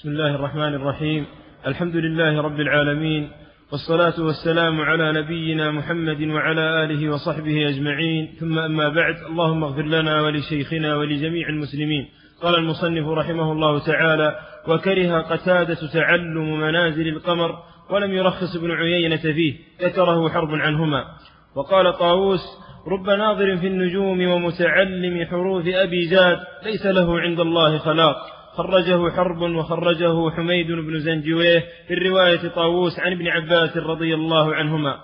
بسم الله الرحمن الرحيم. الحمد لله رب العالمين والصلاة والسلام على نبينا محمد وعلى آله وصحبه أجمعين. ثم أما بعد اللهم اغفر لنا ولشيخنا ولجميع المسلمين. قال المصنف رحمه الله تعالى وكره قتادة تعلم منازل القمر ولم يرخص ابن عيينة فيه ذكره حرب عنهما. وقال طاووس رب ناظر في النجوم ومتعلم حروف أبي جاد ليس له عند الله خلاق. خرجه حرب وخرجه حميد بن زنجويه في الرواية طاووس عن ابن عباس رضي الله عنهما.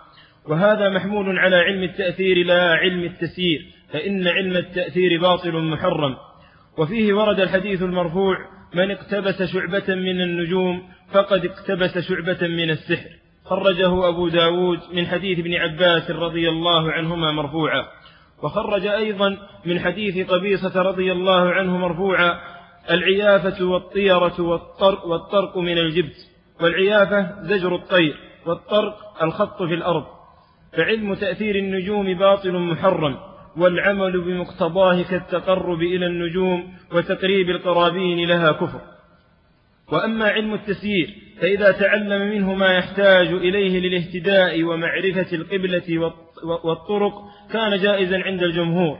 وهذا محمول على علم التأثير لا علم التسيير فإن علم التأثير باطل محرم. وفيه ورد الحديث المرفوع من اقتبس شعبة من النجوم فقد اقتبس شعبة من السحر خرجه أبو داود من حديث ابن عباس رضي الله عنهما مرفوعا. وخرج أيضا من حديث قبيصة رضي الله عنه مرفوعا العيافة والطيرة والطرق, والطرق من الجبت والعيافة زجر الطير والطرق الخط في الأرض. فعلم تأثير النجوم باطل محرم والعمل بمقتضاه كالتقرب إلى النجوم وتقريب القرابين لها كفر. وأما علم التسيير فإذا تعلم منه ما يحتاج إليه للاهتداء ومعرفة القبلة والطرق كان جائزا عند الجمهور.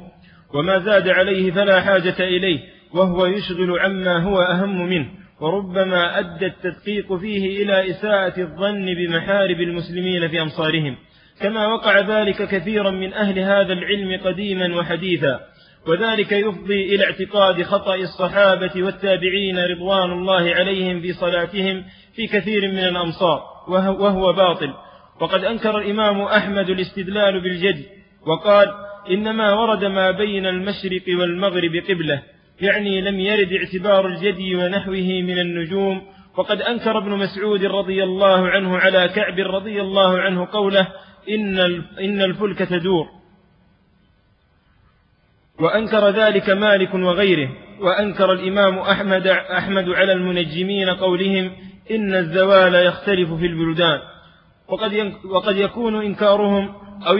وما زاد عليه فلا حاجة إليه وهو يشغل عما هو أهم منه وربما أدى التدقيق فيه إلى إساءة الظن بمحارب المسلمين في أمصارهم. كما وقع ذلك كثيرا من أهل هذا العلم قديما وحديثا. وذلك يفضي إلى اعتقاد خطأ الصحابة والتابعين رضوان الله عليهم في صلاتهم في كثير من الأمصار وهو باطل. وقد أنكر الإمام أحمد الاستدلال بالجد وقال إنما ورد ما بين المشرق والمغرب قبلة يعني لم يرد اعتبار الجدي ونحوه من النجوم وقد أنكر ابن مسعود رضي الله عنه على كعب رضي الله عنه قوله إن الفلك تدور. وأنكر ذلك مالك وغيره وأنكر الإمام أحمد أحمد على المنجمين قولهم إن الزوال يختلف في البلدان. وقد وقد يكون إنكارهم أو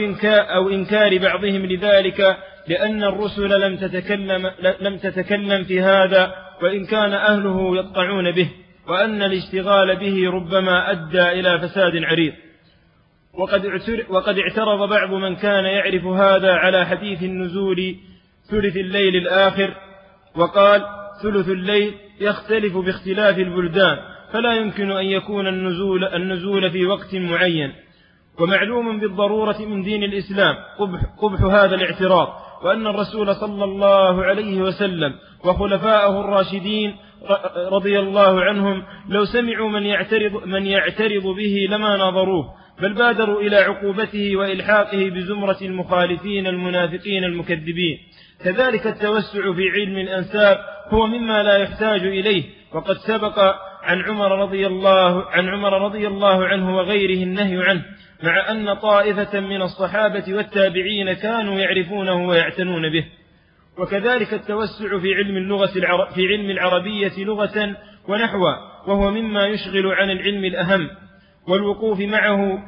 أو إنكار بعضهم لذلك لأن الرسل لم تتكلم لم تتكلم في هذا وإن كان أهله يقطعون به وأن الاشتغال به ربما أدى إلى فساد عريض. وقد وقد اعترض بعض من كان يعرف هذا على حديث النزول ثلث الليل الآخر وقال ثلث الليل يختلف باختلاف البلدان فلا يمكن أن يكون النزول النزول في وقت معين. ومعلوم بالضرورة من دين الإسلام قبح, قبح هذا الاعتراض. وأن الرسول صلى الله عليه وسلم وخلفاءه الراشدين رضي الله عنهم لو سمعوا من يعترض, من يعترض به لما ناظروه بل بادروا إلى عقوبته وإلحاقه بزمرة المخالفين المنافقين المكذبين. كذلك التوسع في علم الأنساب هو مما لا يحتاج إليه وقد سبق عن عمر رضي الله عن عمر رضي الله عنه وغيره النهي عنه مع أن طائفة من الصحابة والتابعين كانوا يعرفونه ويعتنون به. وكذلك التوسع في علم اللغة في علم العربية لغة ونحوا وهو مما يشغل عن العلم الأهم. والوقوف معه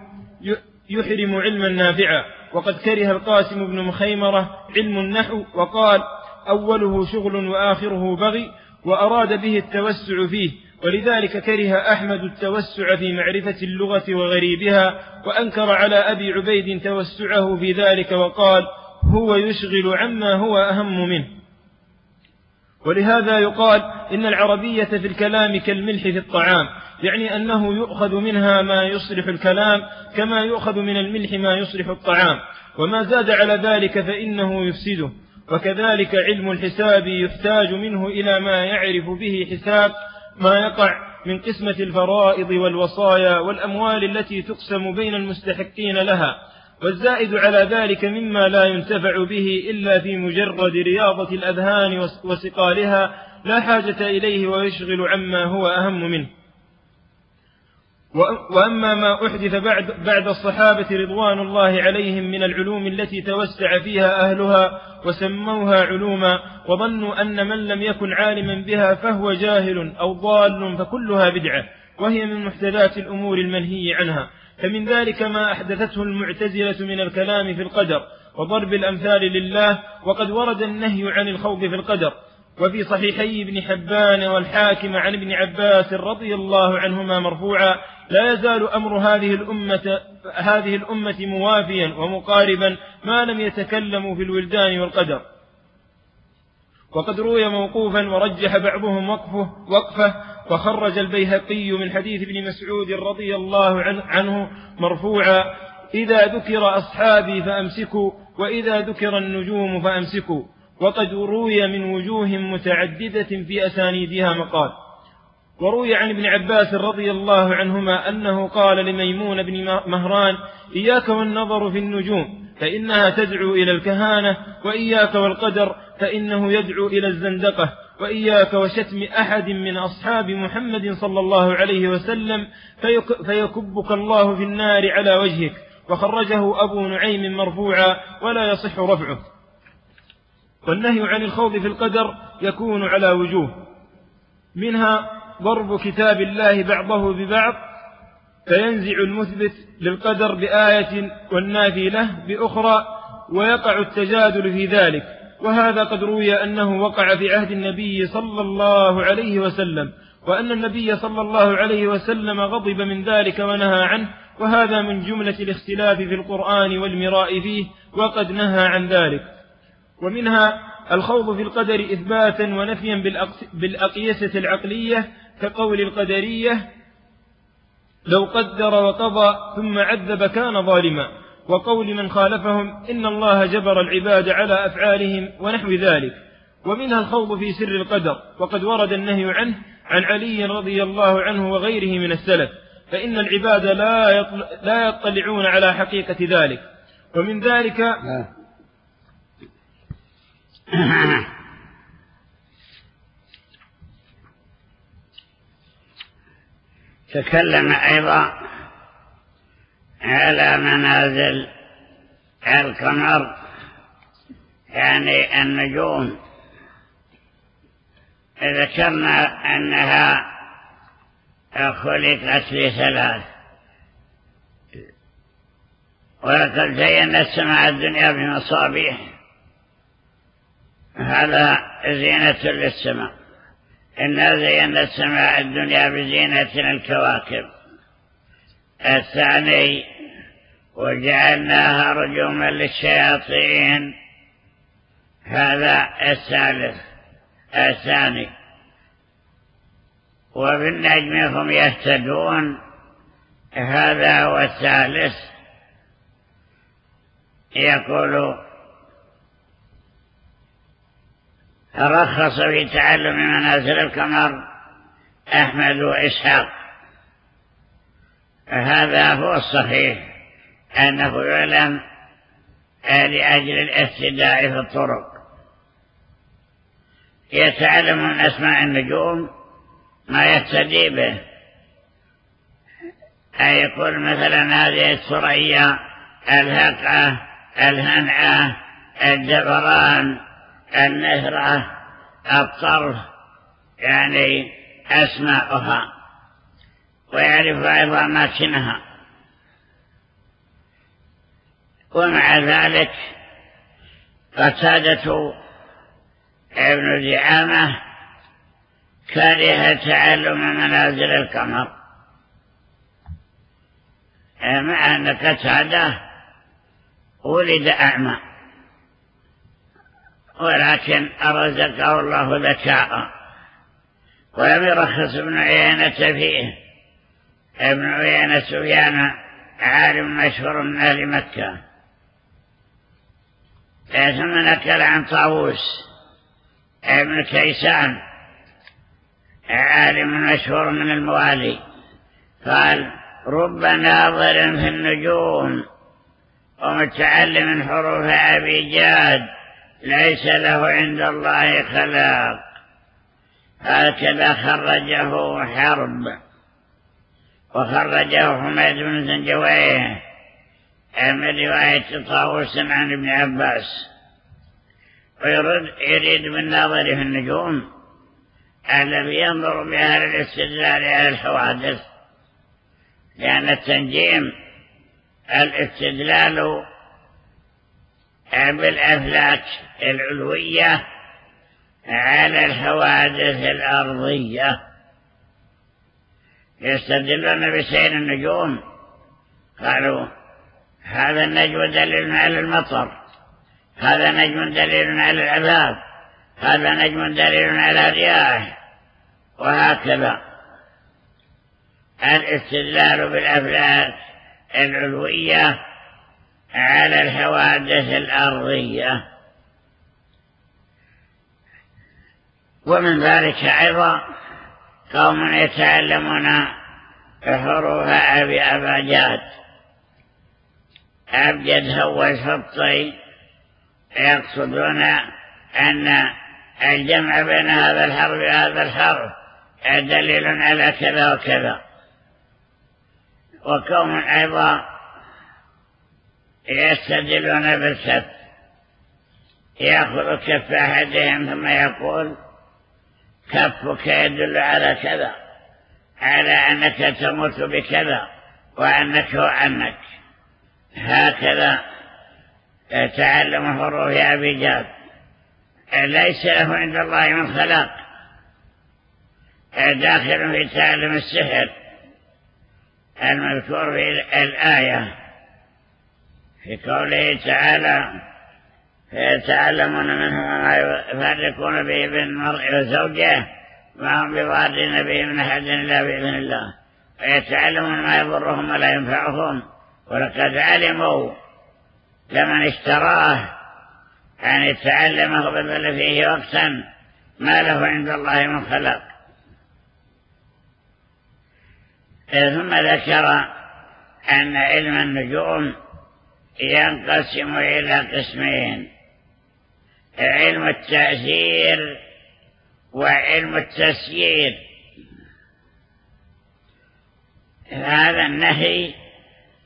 يحرم علما نافعا. وقد كره القاسم بن مخيمرة علم النحو وقال أوله شغل وآخره بغي وأراد به التوسع فيه ولذلك كره أحمد التوسع في معرفة اللغة وغريبها وأنكر على أبي عبيد توسعه في ذلك وقال هو يشغل عما هو أهم منه. ولهذا يقال إن العربية في الكلام كالملح في الطعام يعني أنه يؤخذ منها ما يصلح الكلام كما يؤخذ من الملح ما يصلح الطعام وما زاد على ذلك فإنه يفسده. وكذلك علم الحساب يحتاج منه إلى ما يعرف به حساب ما يقع من قسمة الفرائض والوصايا والأموال التي تقسم بين المستحقين لها والزائد على ذلك مما لا ينتفع به إلا في مجرد رياضة الأذهان وسقالها لا حاجة إليه ويشغل عما هو أهم منه. وأما ما أحدث بعد, بعد الصحابة رضوان الله عليهم من العلوم التي توسع فيها أهلها وسموها علوما وظنوا أن من لم يكن عالما بها فهو جاهل أو ضال فكلها بدعة وهي من محدثات الأمور المنهي عنها. فمن ذلك ما أحدثته المعتزلة من الكلام في القدر وضرب الأمثال لله وقد ورد النهي عن الخوض في القدر. وفي صحيحي ابن حبان والحاكم عن ابن عباس رضي الله عنهما مرفوعا لا يزال أمر هذه الأمة هذه الأمة موافيا ومقاربا ما لم يتكلموا في الولدان والقدر. وقد روي موقوفا ورجح بعضهم وقفه وقفه وخرج البيهقي من حديث ابن مسعود رضي الله عنه مرفوعا إذا ذكر أصحابي فأمسكوا وإذا ذكر النجوم فأمسكوا. وقد روي من وجوه متعددة في أسانيدها مقال. وروي عن ابن عباس رضي الله عنهما أنه قال لميمون بن مهران إياك والنظر في النجوم فإنها تدعو إلى الكهانة وإياك والقدر فإنه يدعو إلى الزندقة وإياك وشتم أحد من أصحاب محمد صلى الله عليه وسلم فيكبك الله في النار على وجهك. وخرجه أبو نعيم مرفوعا ولا يصح رفعه. والنهي عن الخوض في القدر يكون على وجوه. منها ضرب كتاب الله بعضه ببعض فينزع المثبت للقدر بآية والنافي له بأخرى ويقع التجادل في ذلك. وهذا قد روي أنه وقع في عهد النبي صلى الله عليه وسلم وأن النبي صلى الله عليه وسلم غضب من ذلك ونهى عنه وهذا من جملة الاختلاف في القرآن والمراء فيه وقد نهى عن ذلك. ومنها الخوض في القدر إثباتا ونفيا بالأقيسة العقلية كقول القدرية لو قدر وقضى ثم عذب كان ظالما. وقول من خالفهم إن الله جبر العباد على أفعالهم ونحو ذلك. ومنها الخوض في سر القدر وقد ورد النهي عنه عن علي رضي الله عنه وغيره من السلف فإن العباد لا لا يطلعون على حقيقة ذلك. ومن ذلك تكلم أيضا على منازل القمر يعني النجوم. ذكرنا أنها خلقت في ثلاث. ولقد زينا السماء الدنيا بمصابيح. هذا زينة للسماء. إنا زينا السماء الدنيا بزينة الكواكب. الثاني وجعلناها رجوما للشياطين. هذا الثالث. الثاني وبالنجم هم يهتدون. هذا هو الثالث. يقول رخص في تعلم منازل القمر أحمد وإسحاق. هذا هو الصحيح أنه يعلم لأجل الاهتداء في الطرق. يتعلم من أسماء النجوم ما يهتدي به. أي يقول مثلا هذه الثريا الهقعة الهنعة الجبران. النهرة الطرف يعني أسماؤها ويعرف أيضا أماكنها ومع ذلك قتادة ابن زعامة كره تعلم منازل القمر. مع أن قتادة ولد أعمى. ولكن أرزقه الله ذكاء ولم يرخص ابن عيينة فيه. ابن عيينة سفيان عالم مشهور من أهل مكة. ثم نكل عن طاووس. ابن كيسان عالم مشهور من الموالي. قال رب ناظر في النجوم ومتعلم حروف أبي جاد. ليس له عند الله خلاق. هكذا خرجه حرب. وخرجه حميد بن زنجويه. من رواية طاووس عن ابن عباس. ويريد يريد بالناظر في النجوم. الذي ينظر بها للاستدلال على الحوادث. لأن التنجيم الاستدلال بالأفلاك العلوية على الحوادث الأرضية. يستدلون بسير النجوم. قالوا هذا النجم دليل على المطر. هذا نجم دليل على العذاب. هذا نجم دليل على الرياح. وهكذا. الاستدلال بالأفلاك العلوية على الحوادث الأرضية. ومن ذلك أيضا قوم يتعلمون حروف أبي أباجات. أبجد هو الفطي يقصدون أن الجمع بين هذا الحرف وهذا الحرف دليل على كذا وكذا. وقوم أيضا يستدلون بالكف يأخذ كف أحدهم ثم يقول كفك يدل على كذا على أنك تموت بكذا وأنك وأنك. هكذا تعلم حروف أبي جاد ليس له عند الله من خلاق. داخل في تعلم السحر. المذكور في الآية. في قوله تعالى فيتعلمون منه ما يفرقون به بين المرء وزوجه ما هم بضارين به من أحد إلا بإذن الله ويتعلمون ما يضرهم ولا ينفعهم ولقد علموا لمن اشتراه أن يتعلمه بذل فيه وقتا ما له عند الله من خلق ثم ذكر أن علم النجوم ينقسم إلى قسمين علم التأثير وعلم التسيير. هذا النهي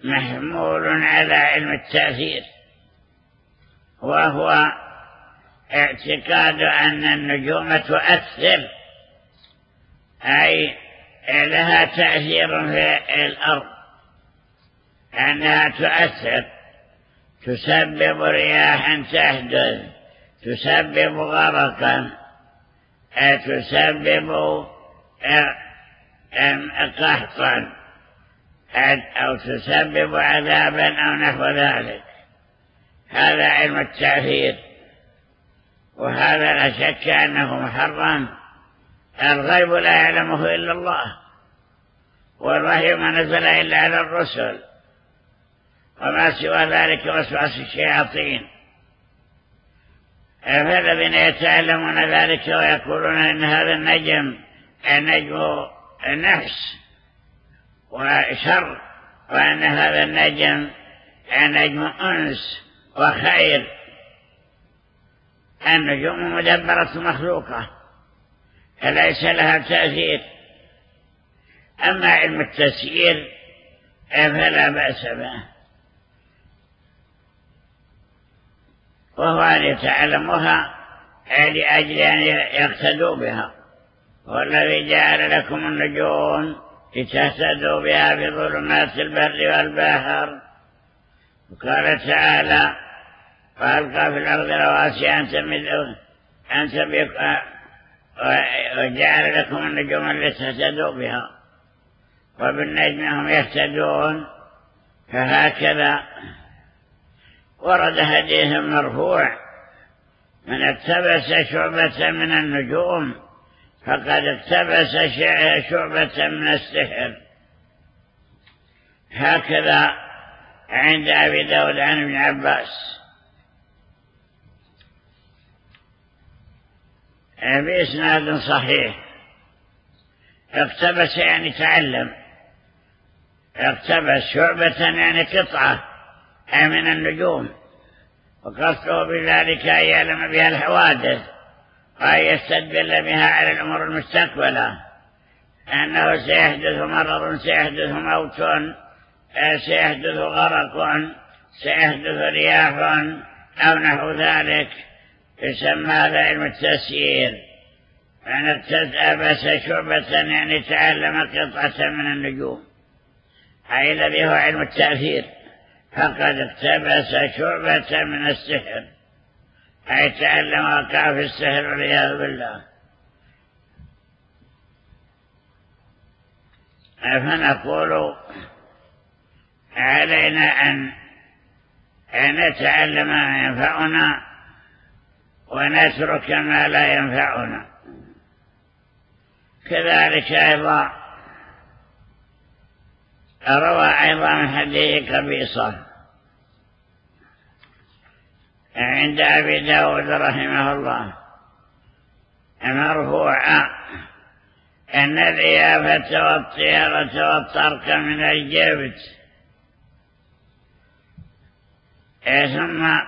محمول على علم التأثير وهو اعتقاد أن النجوم تؤثر أي لها تأثير في الأرض أنها تؤثر. تسبب رياحا تحدث تسبب غرقا تسبب قحطا أو تسبب عذابا أو نحو ذلك. هذا علم التأثير وهذا لا شك أنه محرم. الغيب لا يعلمه إلا الله والوحي ما نزل إلا على الرسل. وما سوى ذلك وسواس الشياطين. فالذين يتعلمون ذلك ويقولون إن هذا النجم النجم نحس وشر وأن هذا النجم نجم أنس وخير. النجوم مدبرة مخلوقة فليس لها تأثير؟ أما علم التسيير فلا بأس به. وهو أن يتعلموها لأجل أن يقتدوا بها. هو الذي جعل لكم النجوم لتهتدوا بها في ظلمات البر والبحر. وقال تعالى وألقى في الأرض رواسي أن تمدوا أن تبقى وجعل لكم النجوم التي تهتدوا بها. وبالنجم هم يهتدون. فهكذا ورد حديث مرفوع. من اقتبس شعبة من النجوم فقد اقتبس شعبة من السحر. هكذا عند أبي داود عن ابن عباس. بإسناد صحيح. اقتبس يعني تعلم. اقتبس شعبة يعني قطعة. من النجوم. وقصده بذلك أن يعلم بها الحوادث وأن يستدل بها على الأمور المستقبلة. أنه سيحدث مرض سيحدث موت سيحدث غرق سيحدث رياح أو نحو ذلك. يسمى هذا علم التسيير. أن اكتسب شعبة يعني تعلم قطعة من النجوم. أي الذي هو علم التأثير. فقد اقتبس شعبة من السحر. أي تعلم وقع في السهر والعياذ بالله. فنقول علينا أن نتعلم ما ينفعنا ونترك ما لا ينفعنا. كذلك أيضا روى أيضا حديث قبيصة عند أبي داود رحمه الله. مرفوعا أن العيافة والطيرة والطرق من الجبت. ثم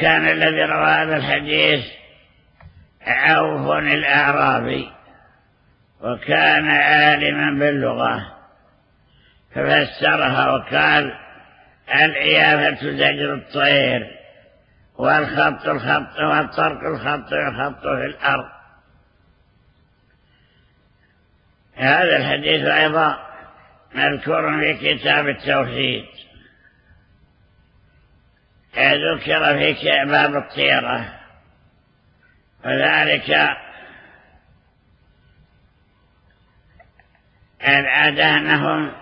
كان الذي روى هذا الحديث عوف الأعرابي. وكان عالما باللغة. ففسرها وقال العيافة زجر الطير والخط الخط والطرق الخط الخط في الأرض. هذا الحديث أيضا مذكور في كتاب التوحيد. ذكر في باب الطيرة. وذلك العادة أنهم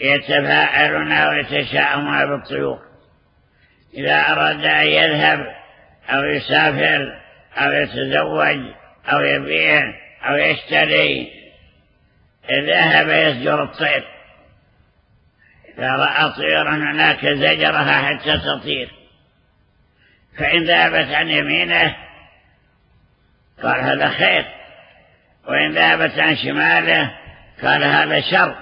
يتفاعلون ويتشاءمون بالطيور؟ إذا أراد أن يذهب أو يسافر أو يتزوج أو يبيع أو يشتري ذهب يسجر الطير. إذا رأى طيرا هناك زجرها حتى تطير. فإن ذهبت عن يمينه قال هذا خير وإن ذهبت عن شماله قال هذا شر.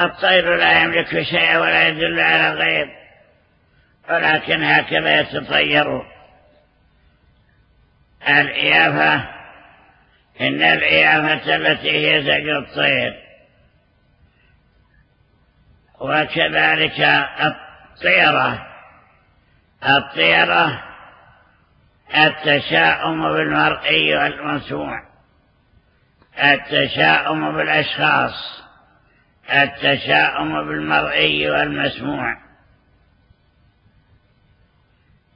الطير لا يملك شيئا ولا يدل على الغيب ولكن هكذا يتطير. العيافة إن العيافة التي هي زجر الطير. وكذلك الطيرة. الطيرة التشاؤم بالمرئي والمسموع التشاؤم بالأشخاص التشاؤم بالمرئي والمسموع.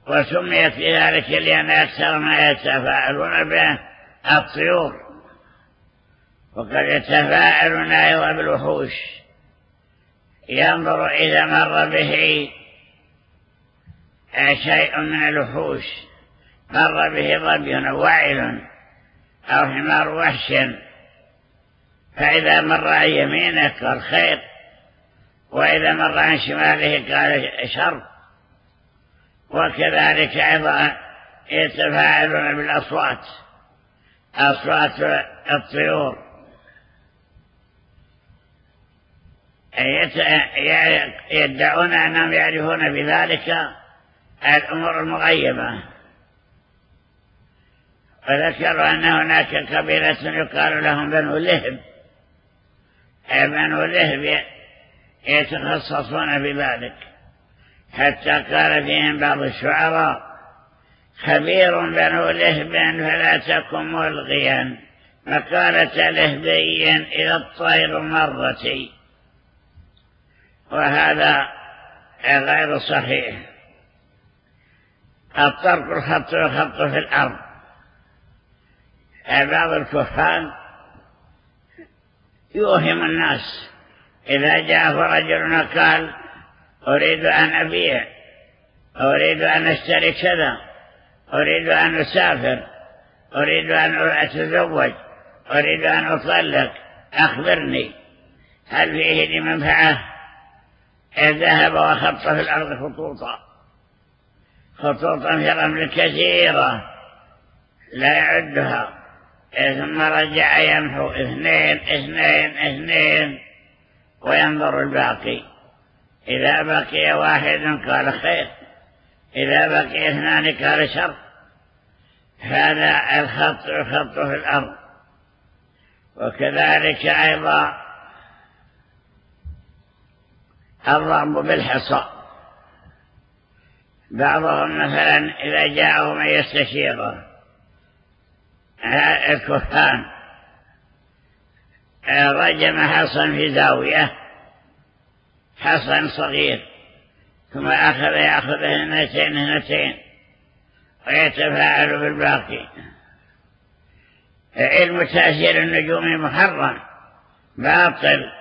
وسميت بذلك لأن أكثر ما يتفاعلون به الطيور وقد يتفاعلون أيضا بالوحوش. ينظر إذا مر به شيء من الوحوش مر به ظبي وعل أو حمار وحش فإذا مر عن يمينه قال خير وإذا مر عن شماله قال شر وكذلك أيضا يتفاعلون بالأصوات أصوات الطيور. يدعون أنهم يعرفون بذلك الأمور المغيبة. وذكروا أن هناك قبيلة يقال لهم بنو لهب. بنو لهب يتخصصون بذلك حتى قال فيهم بعض الشعراء خبير بنو لهب فلا تكن ملغيا. مقالة لهبي إلى الطير مرتي. وهذا غير صحيح. الطرق الخط الخط في الأرض. بعض الكفان يوهم الناس. إذا جاء رجل قال أريد أن أبيع أريد أن أشتري كذا أريد أن أسافر أريد أن أتزوج أريد أن أطلق أخبرني. هل فيه لي منفعة ذهب وخط في الأرض خطوطا. خطوطا في الرمل كثيرة لا يعدها. ثم رجع يمحو اثنين اثنين اثنين وينظر الباقي. إذا بقي واحد قال خير إذا بقي اثنان قال شر. هذا الخط الخط في الأرض. وكذلك أيضا الضرب بالحصى. بعضهم مثلا إذا جاءه من يستشيره الكفان رجم حصن في زاوية. حصن صغير. ثم أخذ يأخذ اثنتين اثنتين. ويتفاعل بالباقي. علم تأثير النجوم محرم. باطل.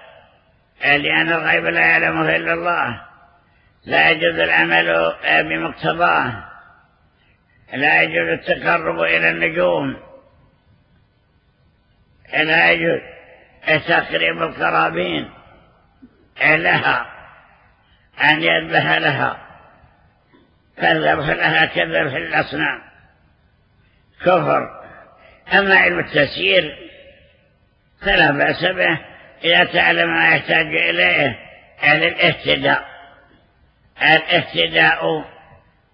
لأن الغيب لا يعلمه إلا الله. لا يجوز العمل بمقتضاه. لا يجوز التقرب إلى النجوم. لا يجوز تقريب القرابين لها أن يذبح لها. كذبح لها كذب في الأصنام. كفر. أما علم التسيير فلا بأس به إذا تعلم ما يحتاج إليه أهل الاهتداء. الاهتداء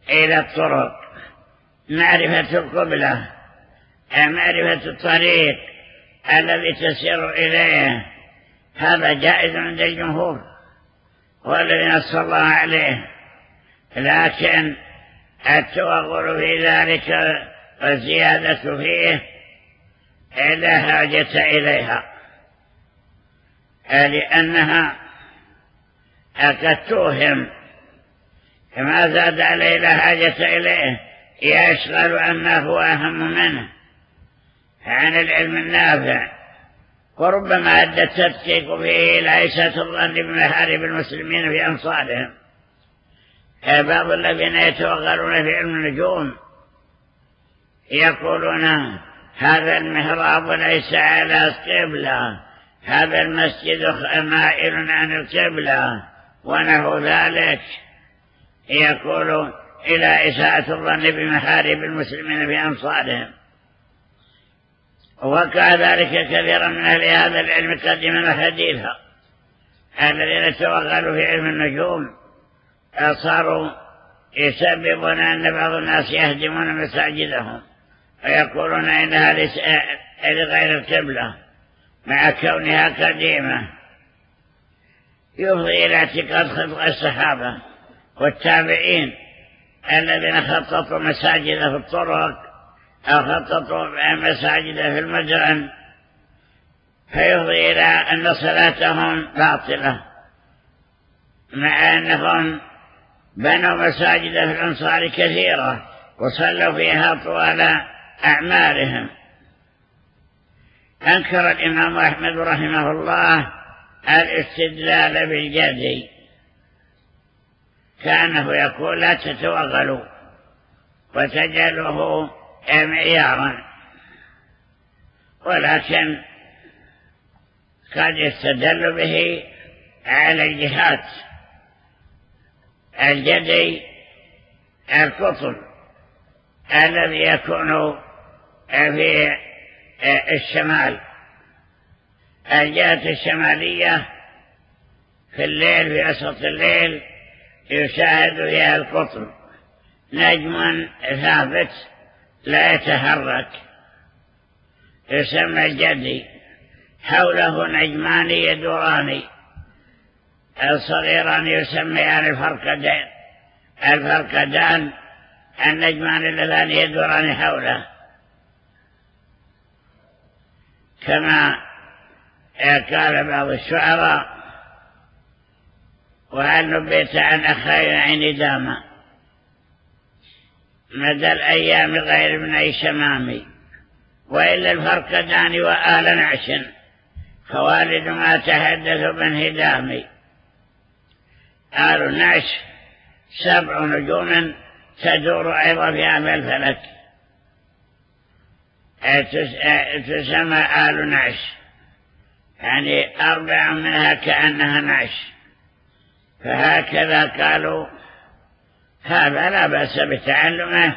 إلى الطرق. معرفة القبلة معرفة الطريق. الذي تسير إليه. هذا جائز عند الجمهور. والذي نص الله عليه. لكن التوغل في ذلك والزيادة فيه لا حاجة إليها. لأنها قد توهم كما زاد عليه لا حاجة إليه. يشغل هو أهم منه. عن العلم النافع. وربما أدى التدقيق فيه إلى إساءة الظن بمحارب المسلمين في أنصارهم. بعض الذين يتوغلون في علم النجوم يقولون هذا المهراب ليس على قبلة هذا المسجد مائل عن القبلة ونحو ذلك. يقول إلى إساءة الظن بمحارب المسلمين في أمصارهم وقع ذلك كثيرا من أهل هذا العلم قدما حديثا الذين توغلوا في علم النجوم صاروا يسببون أن بعض الناس يهدمون مساجدهم ويقولون إنها لغير القبلة مع كونها قديمة. يفضي إلى اعتقاد خلق الصحابة والتابعين الذين خططوا مساجد في الطرق أو خططوا مساجد في المجرن فيفضي إلى أن صلاتهم باطلة مع أنهم بنوا مساجد في الأنصار كثيرة وصلوا فيها طوال أعمالهم. أنكر الإمام أحمد رحمه الله الاستدلال بالجدي كأنه يقول لا تتوغلوا وتجعله معيارا. ولكن قد يستدل به على الجهات الجدي القطب الذي يكون في الشمال. الجهة الشمالية في الليل في وسط الليل يشاهد فيها القطب نجم ثابت لا يتحرك. يسمى الجدي حوله نجمان يدوران الصغيران يسميان الفرقدان. الفرقدان النجمان اللذان يدوران حوله. كما قال بعض الشعراء وهل نبيت عن أخي عين داما مدى الأيام غير من أي شمامي وإلا الفرقدان وآل نعش. خوالد ما تحدث بانهدامي آل نعش سبع نجوم تدور أيضا في عام الفلك. تسمى آل نعش. يعني أربع منها كأنها نعش. فهكذا قالوا هذا لا بأس بتعلمه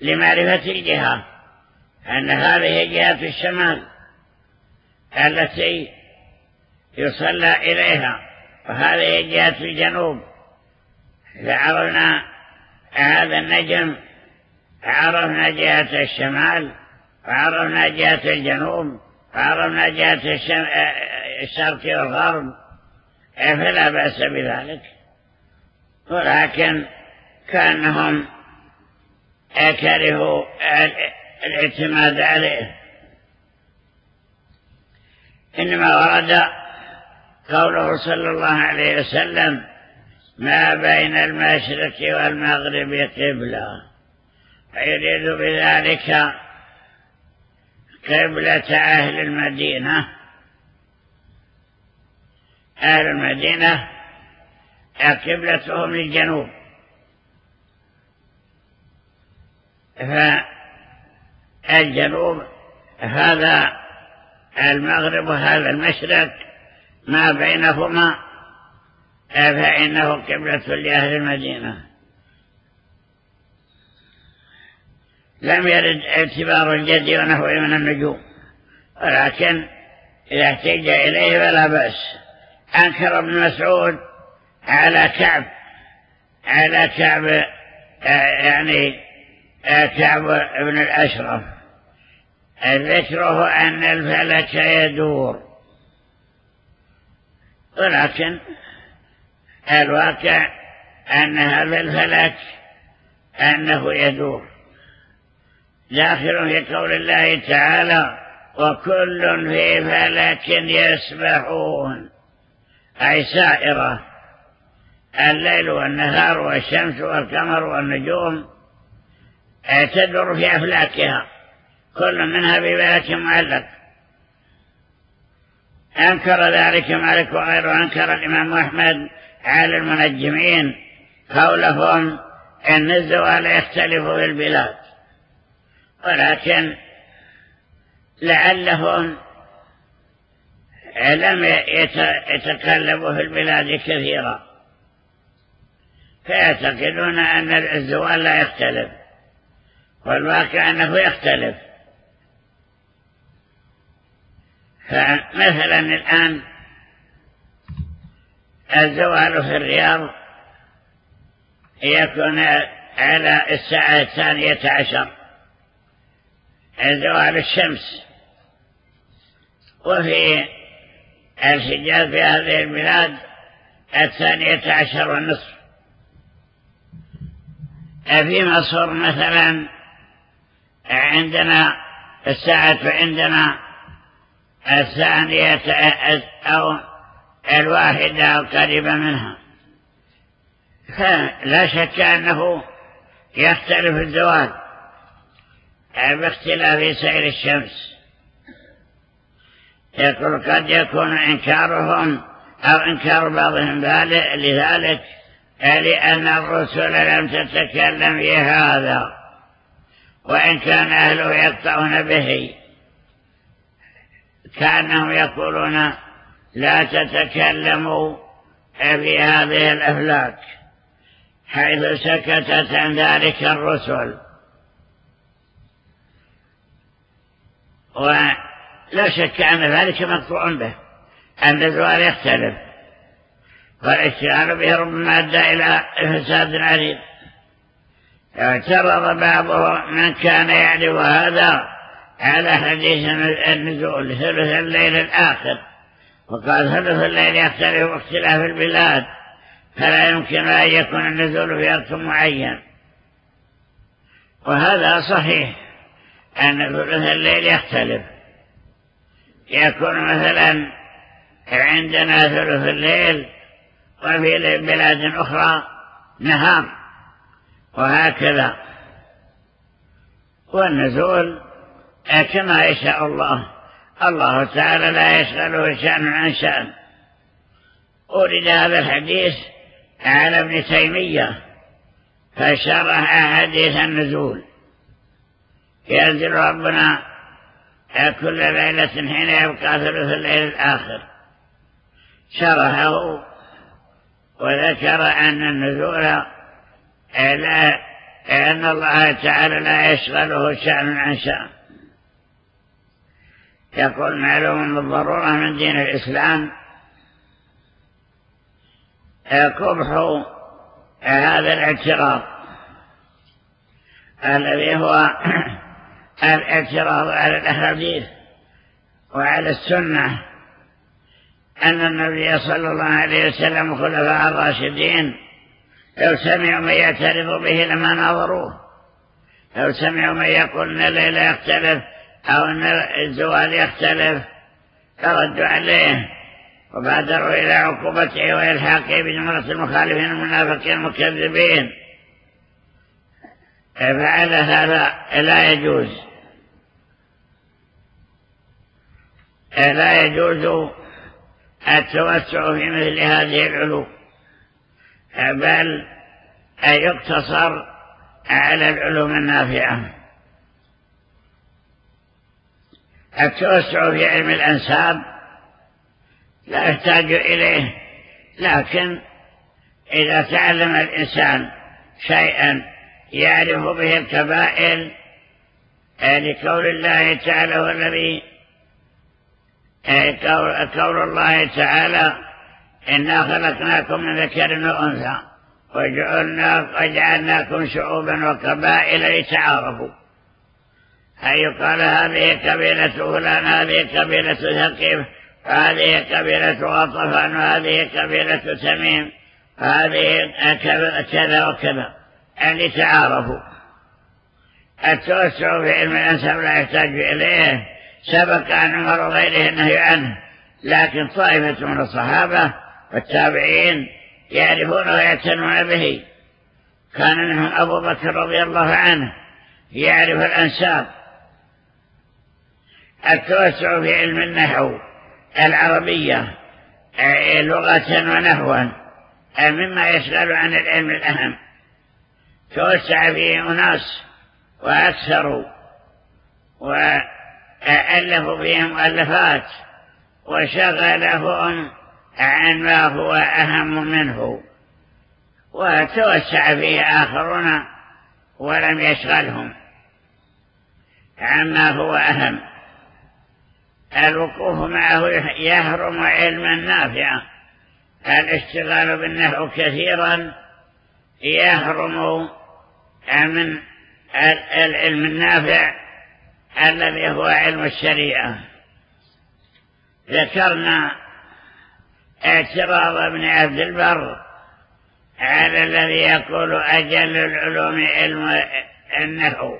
لمعرفة الجهة أن هذه جهة الشمال التي يصلى إليها وهذه جهة الجنوب. فعرفنا هذا النجم عرفنا جهة الشمال وعرفنا جهة الجنوب وعرفنا جهة الشرق والغرب فلا بأس بذلك. ولكن كانهم كرهوا الاعتماد عليه. إنما ورد قوله صلى الله عليه وسلم ما بين المشرق والمغرب قبلة. يريد بذلك قبلة أهل المدينة. أهل المدينة قبلتهم للجنوب فالجنوب هذا المغرب وهذا المشرق ما بينهما فإنه قبلة لأهل المدينة. لم يرد اعتبار الجد ونحوه من النجوم ولكن إذا احتج إليه فلا بأس. أنكر ابن مسعود على كعب على كعب يعني كعب بن الأشرف. ذكره أن الفلك يدور. ولكن الواقع أن هذا الفلك أنه يدور. داخل في قول الله تعالى وكل في فلك يسبحون. أي سائرة. الليل والنهار والشمس والقمر والنجوم تدور في أفلاكها. كل منها بفلك معلق أنكر ذلك مالك وغيره أنكر الإمام أحمد على المنجمين قولهم إن الزوال يختلف في البلاد ولكن لعلهم لم يتكلموا في البلاد كثيرا. فيعتقدون أن الزوال لا يختلف. والواقع أنه يختلف. فمثلا الآن الزوال في الرياض يكون على الساعة الثانية عشر. زوال الشمس. وفي الحجاز في هذه البلاد الثانية عشر والنصف. في مصر مثلا عندنا الساعة عندنا الثانية أو الواحدة قريبة منها. فلا شك أنه يختلف الزواج باختلاف سير الشمس. يقول قد يكون إنكارهم أو إنكار بعضهم لذلك لأن الرسل لم تتكلم في هذا. وإن كان أهله يقطعون به كأنهم يقولون لا تتكلموا في هذه الأفلاك حيث سكتت عن ذلك الرسل. ولا شك أن ذلك مقطوع به أن الزوال يختلف والاشتغال به ربما أدى إلى فساد عريض. اعترض بعضه من كان يعرف هذا على حديث النزول ثلث الليل الآخر. وقال ثلث الليل يختلف اختلاف البلاد فلا يمكن أن يكون النزول في وقت معين. وهذا صحيح أن ثلث الليل يختلف. يكون مثلا عندنا ثلث الليل وفي بلاد أخرى نهار. وهكذا. والنزول كما يشاء الله. الله تعالى لا يشغله شأن عن شأن. أورد هذا الحديث على ابن تيمية فشرح حديث النزول. ينزل ربنا كل ليلة حين يبقى ثلث الليل الآخر. شرحه وذكر أن النزول لا أن الله تعالى لا يشغله شأن عن شأن. يقول معلوم بالضرورة من دين الإسلام قبح هذا الاعتراض الذي هو الاعتراض على الأحاديث وعلى السنة. أن النبي صلى الله عليه وسلم خلفاء الراشدين لو سمعوا من يعترض به لما ناظروه لو سمعوا من يقول أن الليل يختلف أو أن الزوال يختلف فردوا عليه. وبادروا إلى عقوبته وإلحاقه بجملة المخالفين المنافقين المكذبين. فعل هذا؟ لا يجوز. لا يجوز التوسع في مثل هذه العلوم بل يقتصر على العلوم النافعة. التوسع في علم الأنساب لا يحتاج إليه لكن إذا تعلم الإنسان شيئا يعرف به الكبائر لقول الله تعالى هو الذي قول الله تعالى إنا خلقناكم من ذكر وأنثى وجعلنا وجعلناكم شعوبا وقبائل لتعارفوا. أي قال هذه قبيلة فلان هذه قبيلة ثقيف هذه قبيلة غطفان وهذه قبيلة تميم هذه كذا وكذا. أن تعارفوا. التوسع في علم الأنساب لا يحتاج إليه سبق عن عمر وغيره النهي عنه لكن طائفة من الصحابة والتابعين يعرفون ويعتنون به. كان منهم أبو بكر رضي الله عنه يعرف الأنساب. التوسع في علم النحو العربية لغة ونحوا مما يشغل عن العلم الأهم. توسع فيه أناس وأكثروا وألفوا فيهم مؤلفات وشغلهم عن ما هو أهم منه. وتوسع فيه آخرون ولم يشغلهم. عما هو أهم. الوقوف معه يهرم علما نافعا. الاشتغال بالنحو كثيرا يهرم من العلم النافع الذي هو علم الشريعة. ذكرنا اعتراض ابن عبد البر. على الذي يقول أجل العلوم علم النحو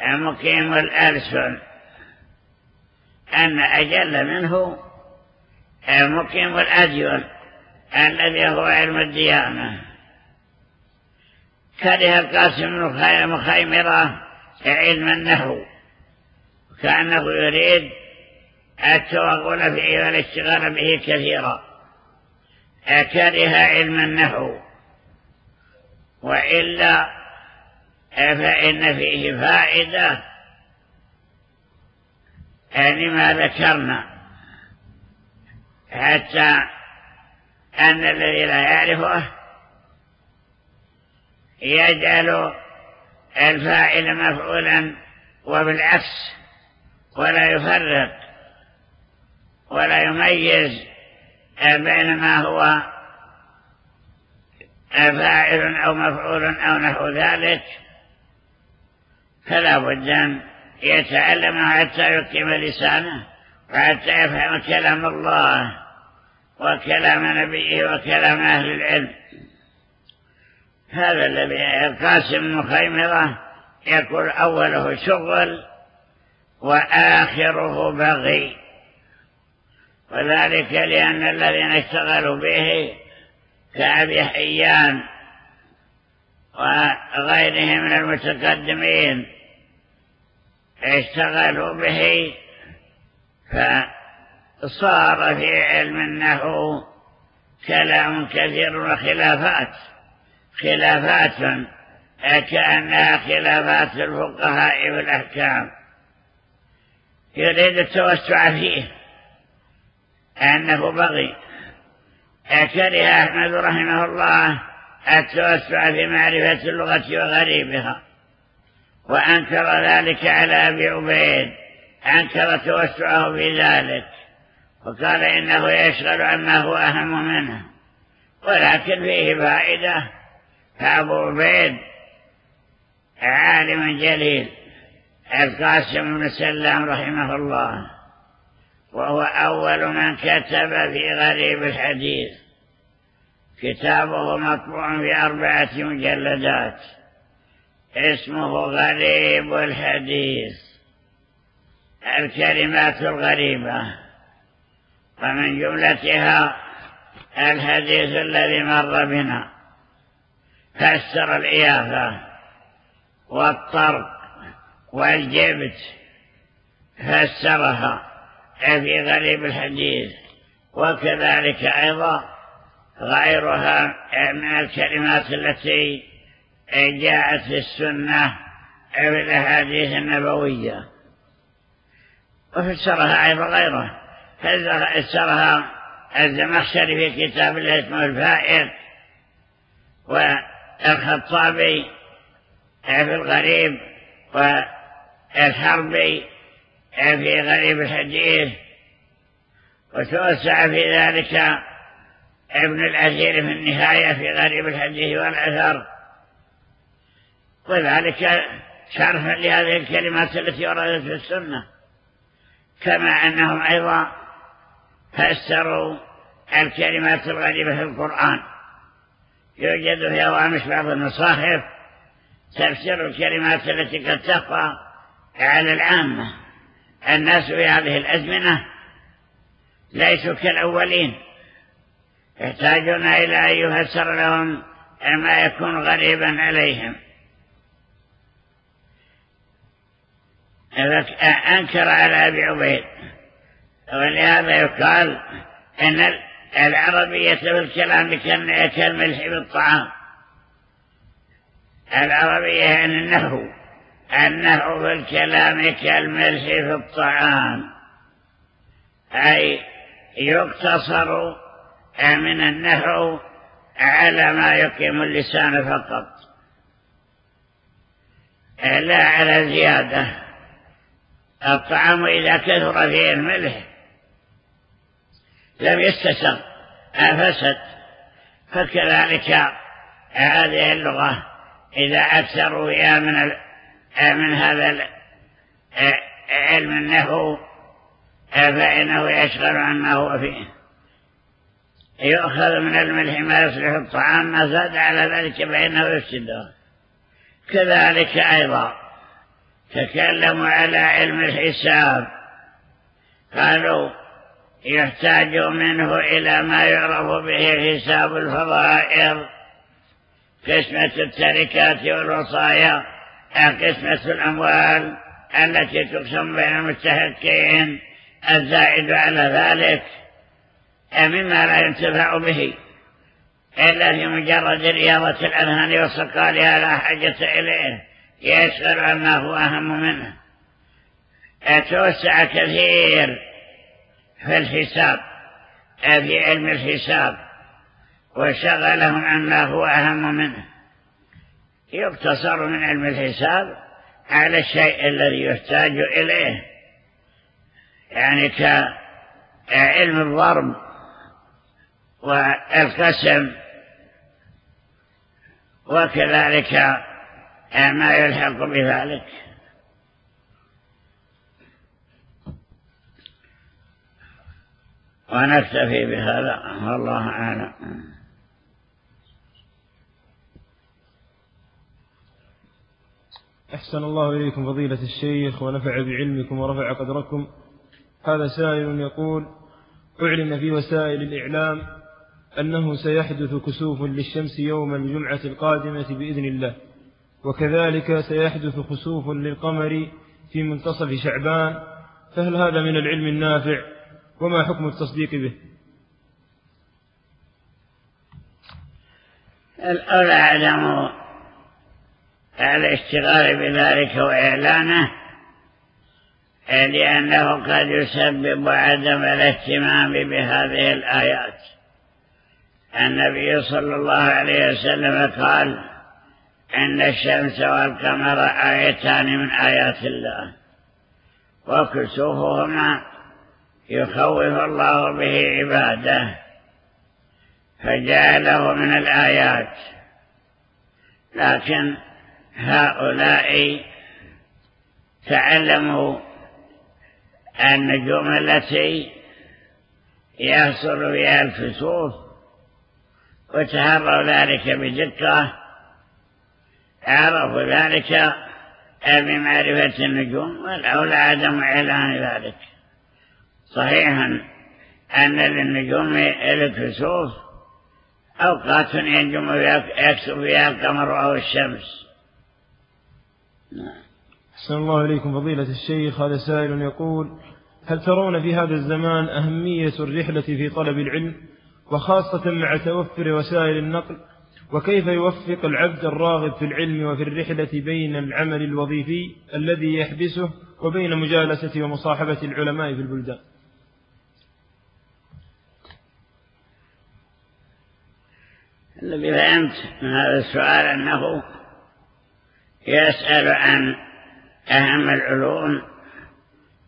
مقيم الألسن. أن أجل منه مقيم الأديون الذي هو علم الديانة. كره القاسم بن مخيمرة علم النحو كأنه يريد التوغل فيه والاشتغال به كثيرا. كره علم النحو. وإلا فإن فيه فائدة لما ذكرنا. حتى أن الذي لا يعرفه يجعل الفاعل مفعولا وبالعكس ولا يفرق. ولا يميز بين ما هو فاعل أو مفعول أو نحو ذلك فلا بد أن يتعلم حتى يقيم لسانه وحتى يفهم كلام الله وكلام نبيه وكلام أهل العلم. هذا الذي القاسم مخيمرة يقول أوله شغل وآخره بغي. وذلك لأن الذين اشتغلوا به كأبي حيان وغيره من المتقدمين اشتغلوا به فصار في علم النحو كلام كثير وخلافات خلافات كأنها خلافات الفقهاء في الأحكام يريد التوسع فيه. أنه بغي. كره أحمد رحمه الله التوسع في معرفة اللغة وغريبها. وأنكر ذلك على أبي عبيد. أنكر توسعه في ذلك وقال إنه يشغل عما هو أهم منه. ولكن فيه فائدة. فأبو عبيد عالم جليل. القاسم بن سلام رحمه الله. وهو أول من كتب في غريب الحديث. كتابه مطبوع في أربعة مجلدات. اسمه غريب الحديث. الكلمات الغريبة. ومن جملتها الحديث الذي مر بنا. فسر الإيافة والطرق والجبت فسرها. في غريب الحديث. وكذلك أيضا غيرها من الكلمات التي جاءت في السنة في الأحاديث النبوية. وفسرها أيضا غيره فسرها الزمخشري في كتاب اسمه الفائر والخطابي في الغريب والحربي في غريب الحديث وتوسع في ذلك ابن الأثير في النهاية في غريب الحديث والأثر. وذلك شرحا لهذه الكلمات التي وردت في السنة. كما أنهم أيضا فسروا الكلمات الغريبة في القرآن. يوجد في أوامش بعض المصاحف تفسير الكلمات التي قد تخفى على العامة. الناس في هذه الأزمنة ليسوا كالأولين. يحتاجون إلى أن يفسر لهم ما يكون غريبا عليهم. أنكر على أبي عبيد ولهذا يقال أن العربية في الكلام كالملح بالطعام. العربية يعني النحو النحو في الكلام كالملح في الطعام. أي يقتصر من النحو على ما يقيم اللسان فقط. لا على زيادة. الطعام إذا كثر فيه الملح لم يستسر فسد فكذلك هذه اللغة إذا أكثروا فيها من من هذا علم النحو فإنه يشغل عما هو فيه. يؤخذ من الملح ما يصلح الطعام ما زاد على ذلك فإنه يفسده كذلك أيضا تكلموا على علم الحساب. قالوا يحتاج منه إلى ما يعرف به حساب الفضائر قسمة التركات والوصايا. قسمة الأموال التي تقسم بين المستحقين الزائد على ذلك مما لا ينتفع به إلا في مجرد رياضة الأذهان وصقالها لا حاجة إليه يشغل عما هو أهم منه. توسع كثير في الحساب في علم الحساب وشغلهم عما هو أهم منه. يقتصر من علم الحساب على الشيء الذي يحتاج إليه. يعني كعلم الضرب والقسم وكذلك ما يلحق بذلك. ونكتفي بهذا. والله أعلم. أحسن الله إليكم فضيلة الشيخ ونفع بعلمكم ورفع قدركم. هذا سائل يقول أعلن في وسائل الإعلام أنه سيحدث كسوف للشمس يوم الجمعة القادمة بإذن الله وكذلك سيحدث خسوف للقمر في منتصف شعبان فهل هذا من العلم النافع؟ وما حكم التصديق به؟ الأولى عدم الاشتغال بذلك وإعلانه لأنه قد يسبب عدم الاهتمام بهذه الآيات. النبي صلى الله عليه وسلم قال إن الشمس والقمر آيتان من آيات الله وكسوفهما يخوف الله به عباده فجعله من الآيات. لكن هؤلاء تعلموا النجوم التي يحصل بها الكسوف وتهروا ذلك بدقة عرفوا ذلك بمعرفة النجوم والأولى عدم إعلان ذلك. صحيحا أن للنجوم الكسوف أوقات ينجم يكسف فيها القمر أو الشمس. نعم. أحسن الله إليكم فضيلة الشيخ. هذا سائل يقول هل ترون في هذا الزمان أهمية الرحلة في طلب العلم وخاصة مع توفر وسائل النقل وكيف يوفق العبد الراغب في العلم وفي الرحلة بين العمل الوظيفي الذي يحبسه وبين مجالسة ومصاحبة العلماء في البلدان؟ الذي فهمت من هذا السؤال أنه يسأل عن أهم العلوم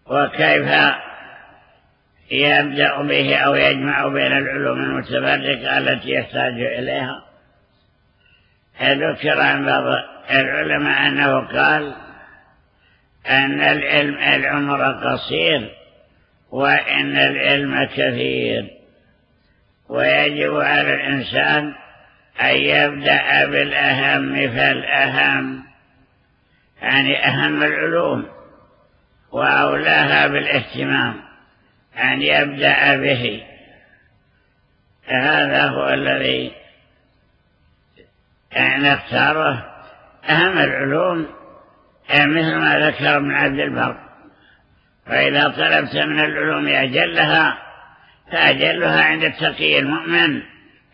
وكيف يبدأ به أو يجمع بين العلوم المتفرقة التي يحتاج إليها. ذكر عن بعض العلماء أنه قال أن العلم العمر قصير وإن العلم كثير ويجب على الإنسان أن يبدأ بالأهم فالأهم يعني أهم العلوم وأولاها بالاهتمام أن يبدأ به. هذا هو الذي نختاره. أهم العلوم مثل ما ذكر ابن عبد البر فإذا طلبت من العلوم أجلها فأجلها عند التقي المؤمن.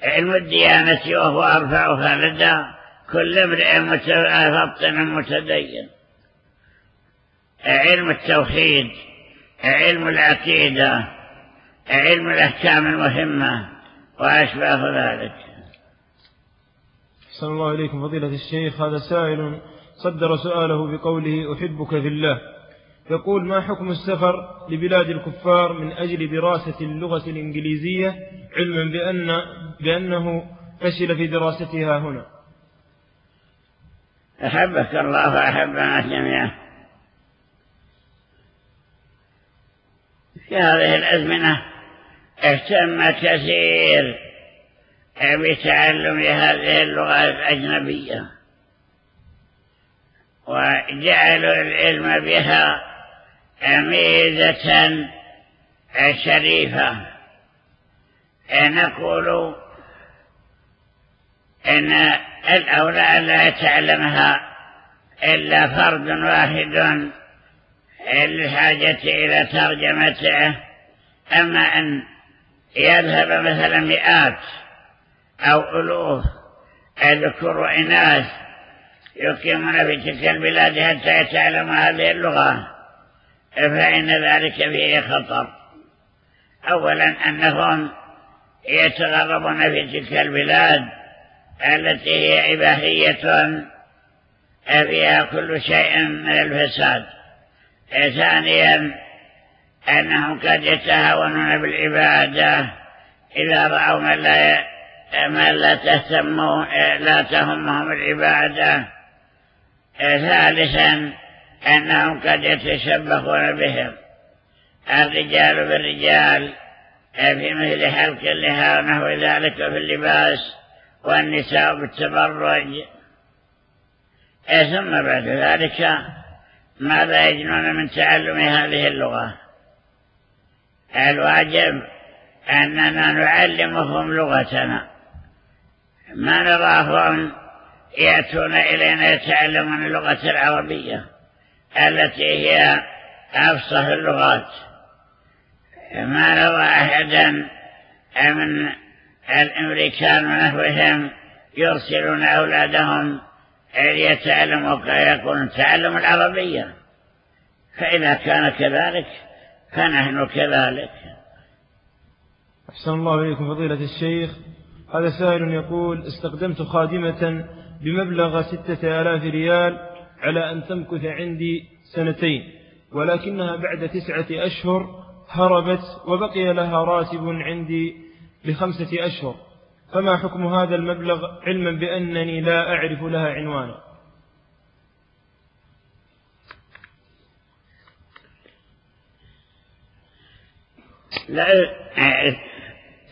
علم الديانة وهو أرفعها لدى كل امرئ متفطن متدين علم التوحيد علم العقيدة علم الأحكام المهمة وأشباه ذلك. صلى الله إليكم فضيلة الشيخ هذا سائل صدر سؤاله بقوله أحبك في الله. يقول ما حكم السفر لبلاد الكفار من أجل دراسة اللغة الإنجليزية؟ علما بأن بأنه فشل في دراستها هنا. أحبك الله وأحبنا جميعا. في هذه الأزمنة اهتم كثير بتعلم هذه اللغة الأجنبية. وجعلوا العلم بها ميزة شريفة. نقول إن الأولى لا يتعلمها إلا فرد واحد للحاجة إلى ترجمته. أما أن يذهب مثلا مئات أو ألوف ذكور وإناث يقيمون في تلك البلاد حتى يتعلموا هذه اللغة فإن ذلك فيه خطر. أولا أنهم يتغربون في تلك البلاد التي هي إباحية فيها كل شيء من الفساد. ثانيا أنهم قد يتهاونون بالعبادة إذا رأوا من لا من لا تهتموا لا تهمهم العبادة. ثالثا أنهم قد يتشبهون بهم. الرجال بالرجال في مثل حلق اللحى ونحو ذلك في اللباس. والنساء بالتبرج. ثم بعد ذلك؟ ماذا يجنون من تعلم هذه اللغة؟ الواجب أننا نعلمهم لغتنا. ما نراهم يأتون إلينا يتعلمون اللغة العربية التي هي أفصح اللغات. ما نرى أحدا من الأمريكان ونحوهم يرسلون أولادهم ليتعلموا يكون تعلم العربية. فإذا كان كذلك فنحن كذلك. أحسن الله إليكم فضيلة الشيخ. هذا سائل يقول استخدمت خادمة بمبلغ ستة آلاف ريال على أن تمكث عندي سنتين ولكنها بعد تسعة أشهر هربت وبقي لها راتب عندي لخمسة أشهر. فما حكم هذا المبلغ علما بأنني لا أعرف لها عنوانا؟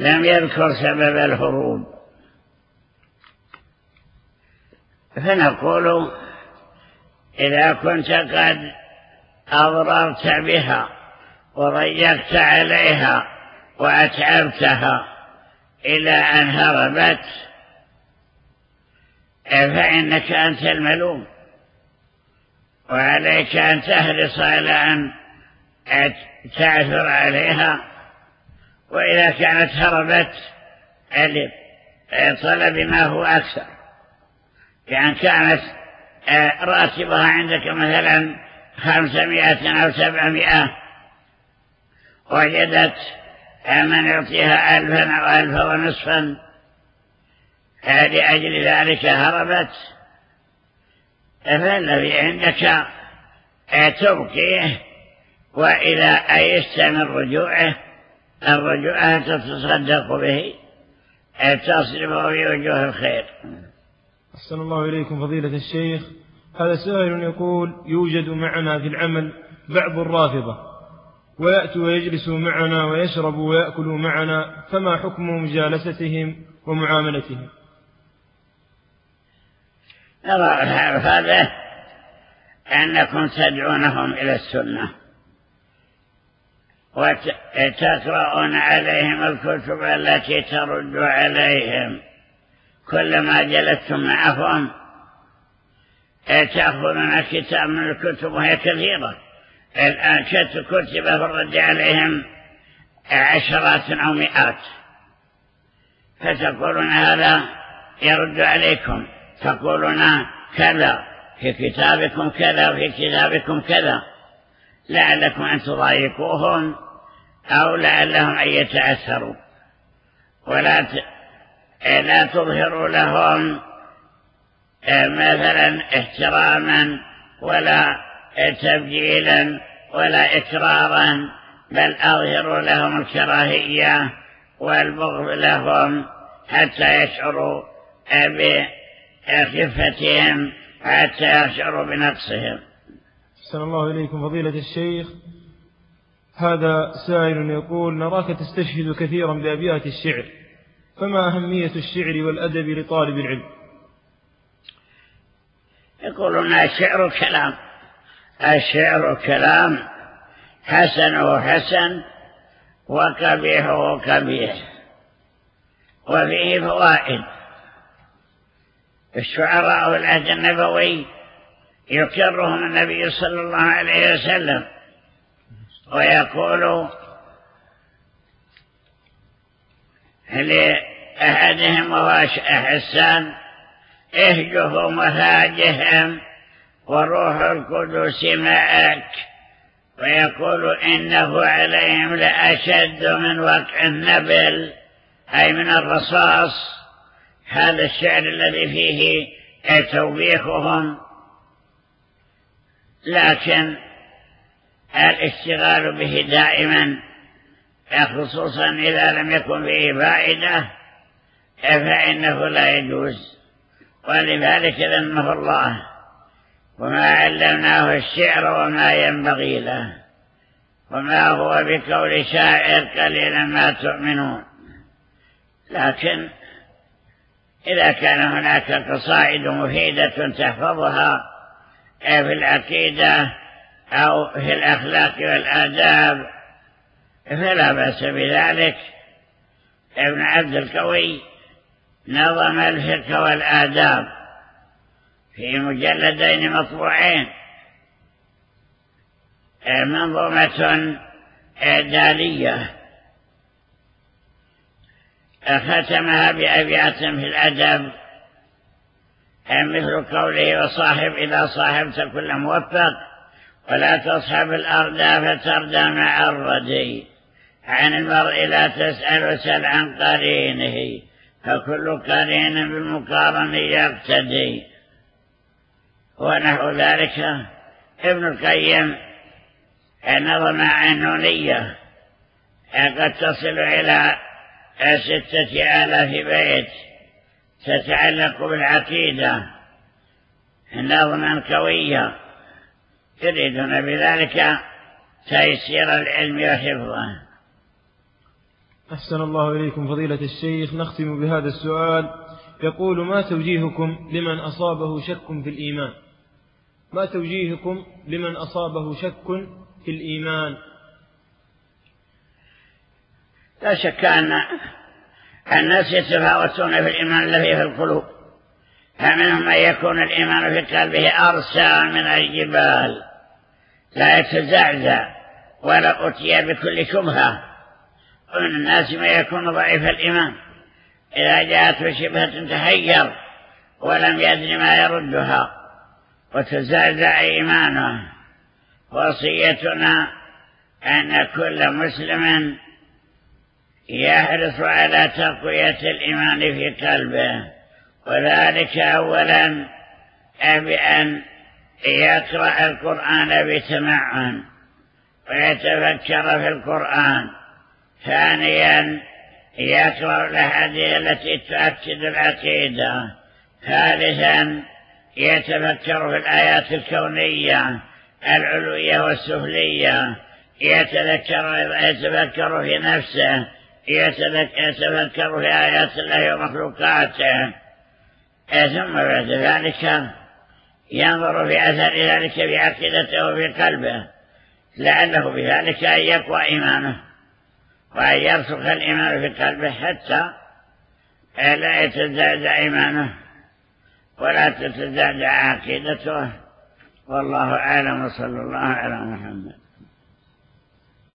لم يذكر سبب الهروب. فنقول إذا كنت قد أضررت بها وضيقت عليها وأتعبتها إلى أن هربت. فإنك أنت الملوم؟ وعليك أن تحرص على أن تعثر عليها. وإذا كانت هربت طلب ما هو أكثر. يعني كانت آه، راتبها عندك مثلا خمسمائة أو سبعمائة. وجدت من يعطيها ألفا أو ألفا ونصفا. لأجل ذلك هربت. فالذي عندك تبقيه وإذا أيست من رجوعه. الرجوع تتصدق به؟ تصرفه في وجوه الخير. أحسن الله إليكم فضيلة الشيخ. هذا سائل يقول يوجد معنا في العمل بعض الرافضة. ويأتي ويجلس معنا ويشرب ويأكل معنا فما حكم مجالستهم ومعاملتهم؟ نرى هذا أنكم تدعونهم إلى السنة وتقرؤون عليهم الكتب التي ترد عليهم. كلما جلستم معهم تأخذون كتاب من الكتب وهي كثيرة. الآن كتب في الرد عليهم عشرات أو مئات. فتقولون هذا يرد عليكم. تقولون كذا في كتابكم كذا وفي كتابكم كذا. لعلكم أن تضايقوهم أو لعلهم أن يتأثروا. ولا لا تظهروا لهم مثلا احتراما ولا تبجيلا ولا إكرارا بل أظهروا لهم الكراهية والبغض لهم حتى يشعروا بخفتهم حتى يشعروا بنقصهم أحسن الله إليكم فضيلة الشيخ. هذا سائل يقول نراك تستشهد كثيرا بأبيات الشعر فما أهمية الشعر والأدب لطالب العلم؟ يقولون الشعر كلام. الشعر كلام حسنه حسن وكبيحه كبيح وفيه فوائد. الشعراء والعهد النبوي يكرهم النبي صلى الله عليه وسلم ويقول لأحدهم وهو حسان اهجهم وهاجهم وروح القدس معك ويقول إنه عليهم لأشد من وقع النبل أي من الرصاص. هذا الشعر الذي فيه توبيخهم. لكن الاشتغال به دائما خصوصا إذا لم يكن فيه فائدة فإنه لا يجوز. ولذلك ذمه الله. وما علمناه الشعر وما ينبغي له. وما هو بقول شاعر قليلا ما تؤمنون. لكن إذا كان هناك قصائد مفيدة تحفظها في العقيدة أو في الأخلاق والآداب فلا بأس بذلك. ابن عبد القوي نظم الفقه والآداب. في مجلدين مطبوعين. منظومة دالية ختمها بأبيات في الأدب. مثل قوله وصاحب إذا صاحبت كل موفق ولا تصحب الأرض فتردى مع الردي عن المرء لا تسأل وسل عن قرينه فكل قرين بالمقارن يقتدي. ونحو ذلك. ابن القيم نظم عنونية قد تصل إلى ستة آلاف بيت تتعلق بالعقيدة نظما قويا. يريدون بذلك تيسير العلم وحفظه. أحسن الله إليكم فضيلة الشيخ. نختم بهذا السؤال. يقول ما توجيهكم لمن أصابه شك في الإيمان؟ ما توجيهكم لمن أصابه شك في الإيمان؟ لا شك أن الناس يتفاوتون في الإيمان الذي في القلوب. فمنهم من يكون الإيمان في قلبه أرسى من الجبال. لا يتزعزع ولا أتي بكل شبهة. ومن الناس من يكون ضعيف الإيمان. إذا جاءته شبهة تحير ولم يدر ما يردها وتزعزع إيمانه. وصيتنا أن كل مسلم يحرص على تقوية الإيمان في قلبه وذلك أولا بأن يقرأ القرآن بتمعن ويتفكر في القرآن. ثانيا يقرأ الأحاديث التي تؤكد العقيدة ثالثا يتفكر في الآيات الكونية العلوية والسفلية يتذكر يتفكر في نفسه يتفكر في آيات الله ومخلوقاته ثم بعد ذلك ينظر في أثر ذلك في عقيدته وفي قلبه لعله بذلك أن يقوى إيمانه وأن يرسخ الإيمان في قلبه حتى لا يتزعزع إيمانه ولا تتزعزع عقيدته. والله أعلم صلى الله على محمد.